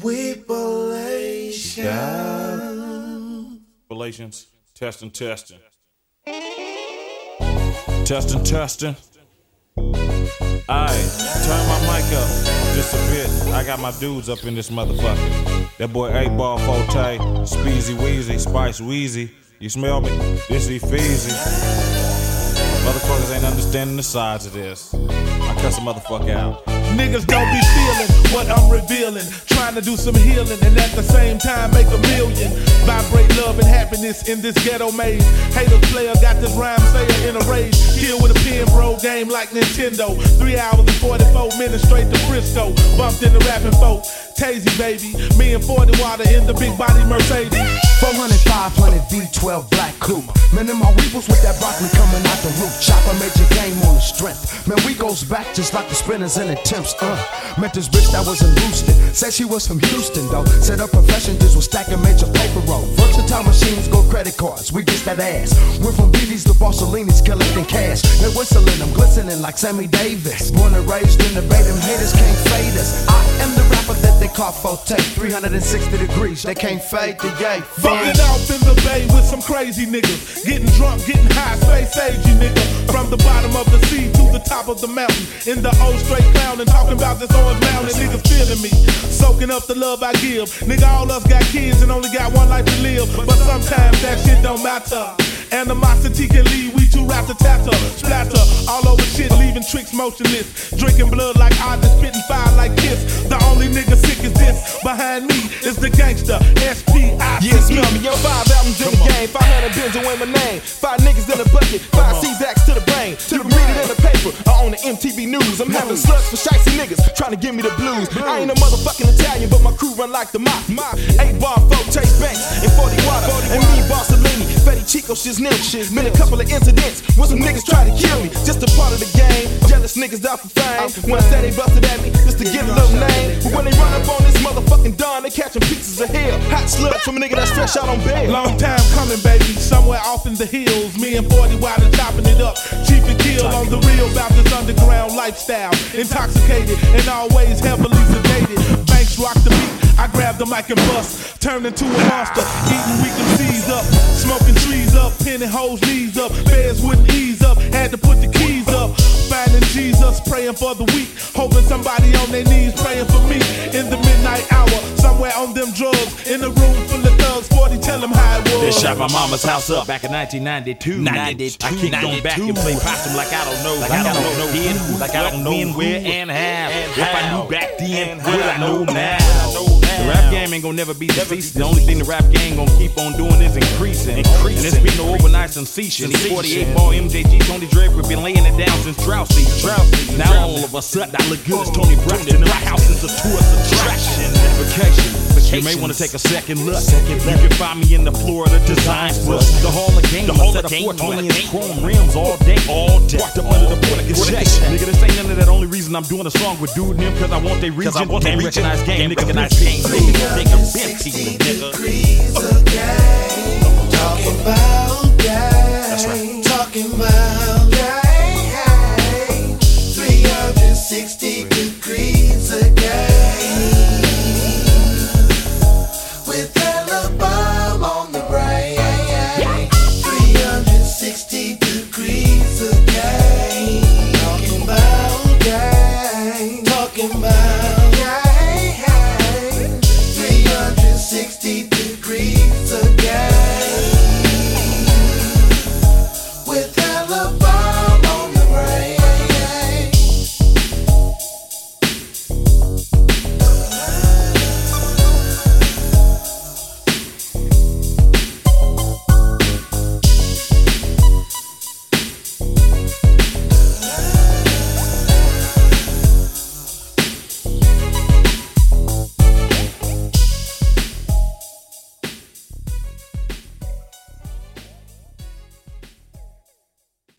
Weepalation. Relations. Testing, testing. Testing, testing. Alright, turn my mic up just a bit. I got my dudes up in this motherfucker. That boy 8 Ball Forte, Speezy Weezy, Spice Weezy. You smell me? This is Feezy. Motherfuckers ain't understanding the sides of this. I cuss a motherfucker out. Niggas don't be feeling what I'm revealing. Trying to do some healing and at the same time make a million. Vibrate love and happiness in this ghetto maze. Haters player got this rhyme sayer in a rage. Kill with a pen, bro, game like Nintendo. Three hours and 44 minutes straight to Frisco. Bumped in the rapping folk. Tazy, baby. Me and 40 water in the big body Mercedes. 400, 500 V12 black coupe. Man, and my weevils with that broccoli coming out the roof. Chopper major game on the strength. Man, we goes back just like the spinners and attempts. Uh, met this bitch that was in Houston. Said she was from Houston though. Said her profession just was stacking major paper roll. Versatile machines go credit cards. We get that ass. Went from BD's to Borsellini's collecting cash. They whistling, I'm glistening like Sammy Davis. Born and raised in the Bay, them haters can't fade us. I am the rapper that they call Forte. 360 degrees, they can't fade the yay. Fucking out in the bay with some crazy niggas. Getting drunk, getting high, space agey nigga. From the bottom of the sea to the top of the mountain. In the old straight clown and talking about this orange mountain. Niggas feeling me, soaking up the love I give. Nigga, all us got kids and only got one life to live. But sometimes that shit don't matter. Animosity can lead we to rat tatter, splatter all over shit, leaving tricks motionless. Drinking blood like I oddness, spitting fire like kiss. The only nigga sick is this. Behind me is the gangster, S.P.I. Yeah, smell me. Yo, five albums in the game, 500 bins and my name. Five niggas in the bucket, five C's to the brain. To the read it in the paper, I own the MTV News. I'm having slugs for shicey niggas, trying to give me the blues. I ain't a motherfucking Italian, but my crew run like the mafia. Eight bar, four Chase Banks, and 40 water. And me, Borsellini, Fetty Chico, shit's new. Been a couple of incidents when some niggas try to kill me. Just a part of the game. Jealous niggas out for fame. When I say they busted at me, just to get a little name. But when they run up on this motherfucking dawn, they catching pieces of hell. Hot slugs from a nigga that's fresh out on bail. Long time coming, baby. Somewhere off in the hills. Me and 40 Wilder chopping it up. And on the real about this underground lifestyle. Intoxicated and always heavily sedated. Banks rock the beat. I grab the mic and bust. Turn into a monster. Eating weak and MCs up. Smoking trees up. Pinning hoes knees up. Beds wouldn't ease up. Had to put the keys up. Finding Jesus. Praying for the weak. Hoping somebody on their knees praying for me. In the midnight hour. Them how it was. They shot my mama's house up back in 1992. 92, I kicked on back and played possum like I don't know. Like I don't know when, who, like I don't know when, where, and how. If I knew back then, what I know now. The rap game ain't gonna never be deceased. The only thing the rap game gonna keep on doing is increasing. And it's been no overnight sensation. These 48 ball MJG, Tony Draper been laying it down since drought season. Now all of a sudden I look good as Toni Braxton. My house is a tourist attraction. Vacation. You may want to take a second look. You can find me in the Florida Design Book. The of game. The whole of game. 420 inch chrome rims all day. All day. Parked up under the portico check. Nigga, this ain't none of that. Only reason I'm doing a song with dude and them, cause I want they region. Game recognized game. Nigga, recognize game. Nigga, nigga, nigga. Talk about that.